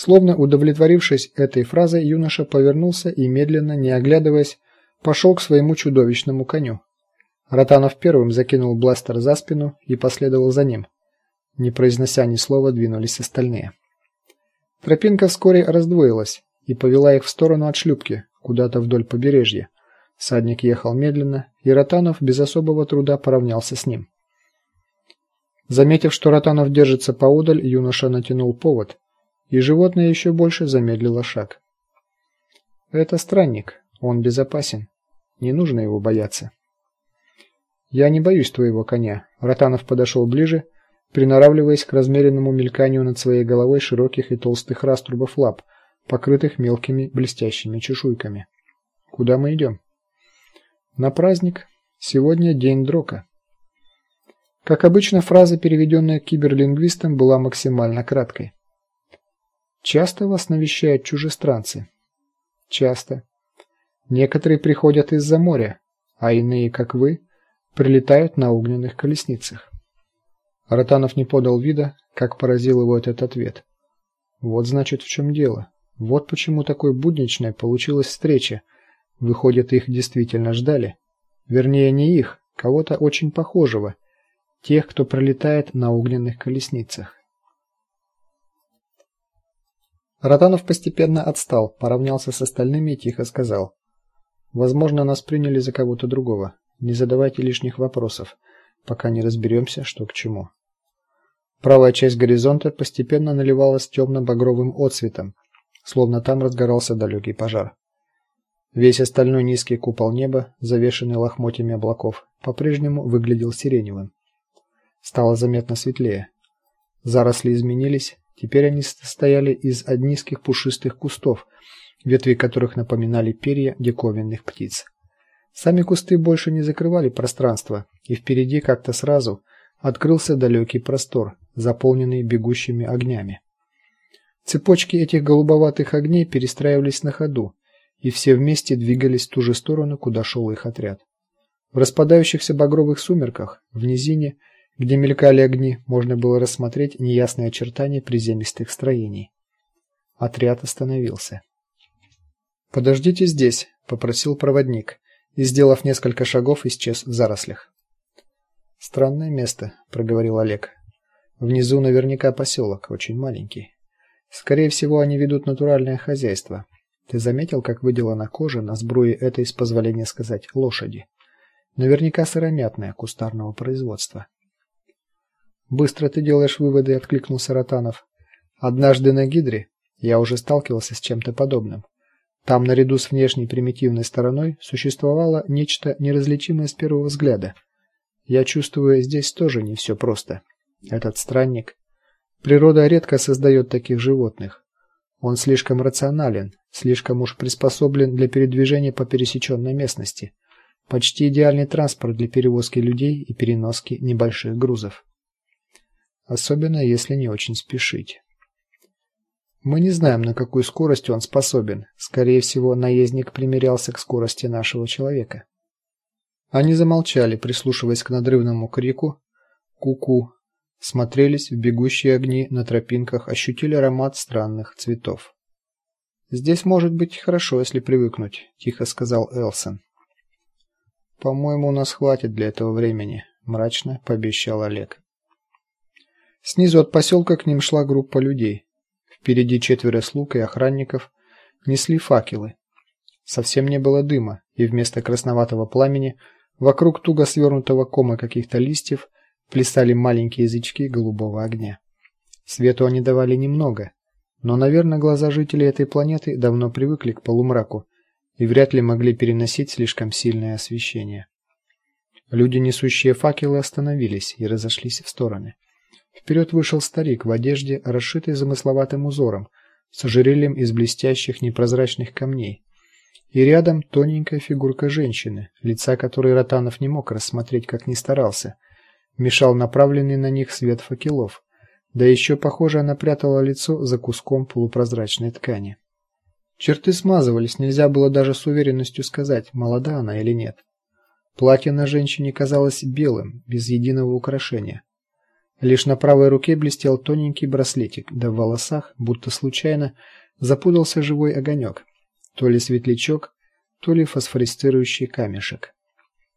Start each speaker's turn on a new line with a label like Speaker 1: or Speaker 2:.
Speaker 1: Словно удовлетворившись этой фразой, юноша повернулся и медленно, не оглядываясь, пошел к своему чудовищному коню. Ротанов первым закинул бластер за спину и последовал за ним. Не произнося ни слова, двинулись остальные. Тропинка вскоре раздвоилась и повела их в сторону от шлюпки, куда-то вдоль побережья. Садник ехал медленно, и Ротанов без особого труда поравнялся с ним. Заметив, что Ротанов держится поодаль, юноша натянул повод и животное еще больше замедлило шаг. Это странник, он безопасен. Не нужно его бояться. Я не боюсь твоего коня. Ротанов подошел ближе, приноравливаясь к размеренному мельканию над своей головой широких и толстых раструбов лап, покрытых мелкими блестящими чешуйками. Куда мы идем? На праздник. Сегодня день дрока. Как обычно, фраза, переведенная киберлингвистом, была максимально краткой. Часто вас навещают чужестранцы? Часто. Некоторые приходят из-за моря, а иные, как вы, прилетают на огненных колесницах. Ротанов не подал вида, как поразил его этот ответ. Вот значит, в чем дело. Вот почему такой будничной получилась встреча. Выходит, их действительно ждали. Вернее, не их, кого-то очень похожего, тех, кто пролетает на огненных колесницах. Ротанов постепенно отстал, поравнялся с остальными и тихо сказал: "Возможно, нас приняли за кого-то другого. Не задавайте лишних вопросов, пока не разберемся, что к чему". Правая часть горизонта постепенно наливалась темно багровым отсветом, словно там разгорался далекий пожар. Весь остальной низкий купол неба, завешенный лохмотьями облаков, по-прежнему выглядел сиреневым. Стало заметно светлее. Заросли изменились, Теперь они состояли из низких пушистых кустов, ветви которых напоминали перья диковинных птиц. Сами кусты больше не закрывали пространство, и впереди как-то сразу открылся далекий простор, заполненный бегущими огнями. Цепочки этих голубоватых огней перестраивались на ходу, и все вместе двигались в ту же сторону, куда шел их отряд. В распадающихся багровых сумерках в низине где мелькали огни, можно было рассмотреть неясные очертания приземистых строений. Отряд остановился. Подождите здесь, попросил проводник, и сделав несколько шагов, исчез в зарослях. Странное место, проговорил Олег. Внизу наверняка поселок, очень маленький. Скорее всего, они ведут натуральное хозяйство. Ты заметил, как выделана кожа на сбруе этой, с позволения сказать, лошади? Наверняка сыромятная кустарного производства. Быстро ты делаешь выводы, откликнулся Ротанов. Однажды на Гидре я уже сталкивался с чем-то подобным. Там наряду с внешней примитивной стороной существовало нечто неразличимое с первого взгляда. Я чувствую, здесь тоже не все просто. Этот странник природа редко создает таких животных. Он слишком рационален, слишком уж приспособлен для передвижения по пересеченной местности. Почти идеальный транспорт для перевозки людей и переноски небольших грузов особенно если не очень спешить. Мы не знаем, на какую скорость он способен. Скорее всего, наездник примерялся к скорости нашего человека. Они замолчали, прислушиваясь к надрывному крику ку-ку, смотрелись в бегущие огни на тропинках, ощутили аромат странных цветов. Здесь может быть хорошо, если привыкнуть, тихо сказал Элсон. По-моему, у нас хватит для этого времени, мрачно пообещал Олег. Снизу от поселка к ним шла группа людей. Впереди четверо слуг и охранников несли факелы. Совсем не было дыма, и вместо красноватого пламени вокруг туго свернутого кома каких-то листьев плясали маленькие язычки голубого огня. Свету они давали немного, но, наверное, глаза жителей этой планеты давно привыкли к полумраку и вряд ли могли переносить слишком сильное освещение. Люди, несущие факелы, остановились и разошлись в стороны. Вперед вышел старик в одежде, расшитой замысловатым узором, с ожерельем из блестящих непрозрачных камней. И рядом тоненькая фигурка женщины, лица которой Ротанов не мог рассмотреть, как ни старался. Мешал направленный на них свет факелов. Да еще, похоже, она прятала лицо за куском полупрозрачной ткани. Черты смазывались, нельзя было даже с уверенностью сказать, молода она или нет. Платье на женщине казалось белым, без единого украшения. Лишь на правой руке блестел тоненький браслетик, да в волосах, будто случайно, запутался живой огонек, то ли светлячок, то ли фосфорицирующий камешек.